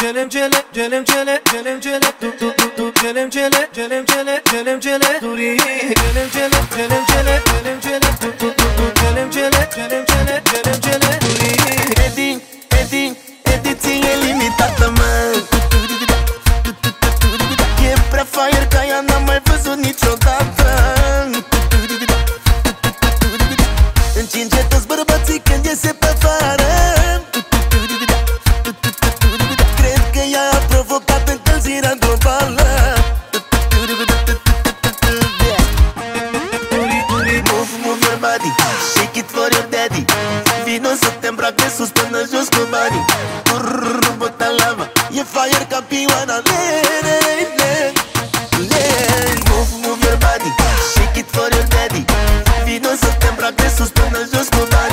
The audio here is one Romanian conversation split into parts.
celim cele celim cele celim cele dur dur dur dur celim cele celim cele celim cele dur iyi. Celim cele celim cele celim cele dur dur dur dur celim cele celim să te îmbrac de sus până jos cu banii Brrrr, băta lava E fire campioana Le, le, le, le Move, move your body Shake it for your daddy Vino să te îmbrac de sus până jos cu banii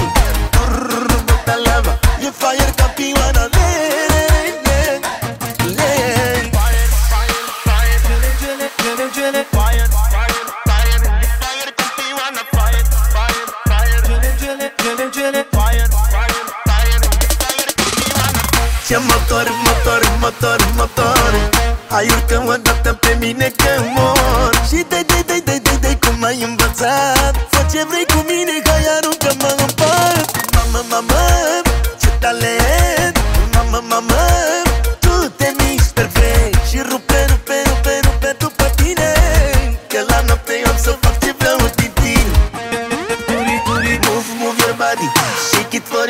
Ce motor, motor, motor, motor. Hai urcă-mă dată pe mine că mor. Și dai, dai, dai, dai, dai, dai cum ai învățat. Fă ce vrei cu mine, hai aruncă-mă în part Mamă, mamă, ce talent. Mamă, mamă, tu te miști perfect. Și rupe, rupe, rupe, rupe tu pe tine. Că la noapte eu am să fac ce vreau din tine Move, move your body Shake it for your daddy Vino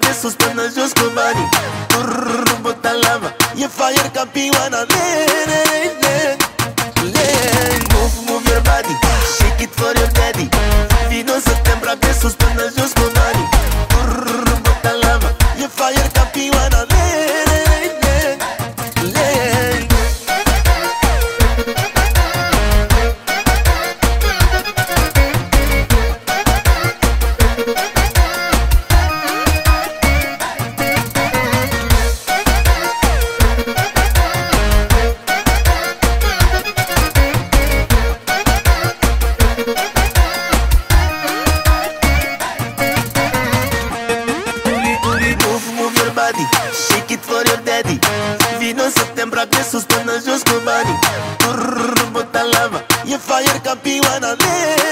să te îmbrac de sus până jos cu banii. Brrrr, băta lava E fire campioana Le, le, le, le Move, move your body. Shake it for your daddy. Vino să te îmbrac de sus până jos cu banii la piel suspended just go body. Turr, bota lava. You fire can be.